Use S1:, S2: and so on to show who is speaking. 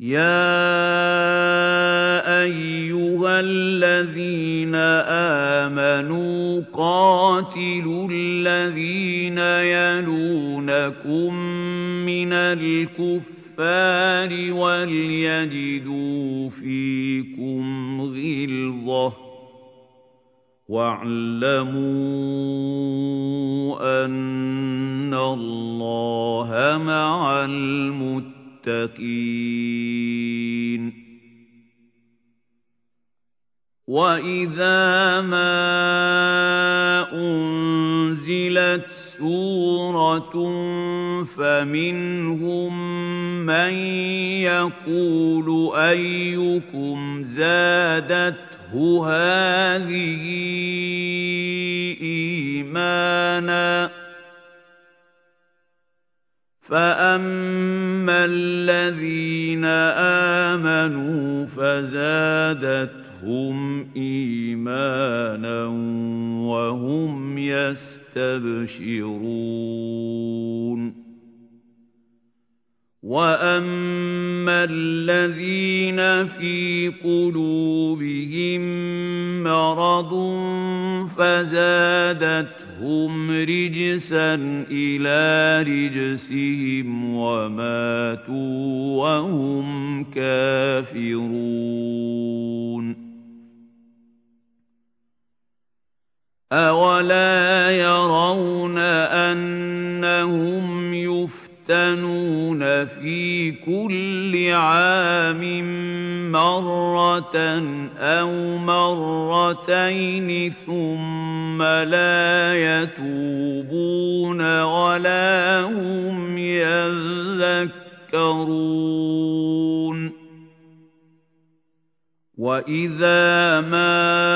S1: يَا أَيُّهَا الَّذِينَ آمَنُوا قَاتِلُوا الَّذِينَ يَلُونَكُم مِّنَ الْكُفَّارِ وَلْيَجِدُوا فِيكُمْ غِلْظَةً ۚ وَاعْلَمُوا أَنَّ اللَّهَ مَعَ الْمُتَّقِينَ وَإِذَا مَا أُنزِلَتْ سُورَةٌ فَمِنْهُم مَّن يَقُولُ أَيُّكُمْ زَادَتْهُ هَٰذِهِ إِيمَانًا ۚ فَأَمَّا الَّذِينَ آمَنُوا فَزَادَتْهُمْ إِيمَانًا وَهُمْ يَسْتَبْشِرُونَ وَأَمَّا الَّذِينَ فِي قُلُوبِهِم مَّرَضٌ فَزَادَتْهُمْ رِجْسًا إِلَىٰ رِجْسِهِمْ وَمَاتُوا وَهُمْ كَافِرُونَ أَوَلَا يَرَوْنَ أَنَّهُمْ يُفْتَنُونَ فِي كُلِّ عَامٍ مَّرَّةً أَوْ مَرَّتَيْنِ ثُمَّ لَا يَتُوبُونَ وَلَا هُمْ يَذَّكَّرُونَ. وَإِذَا مَا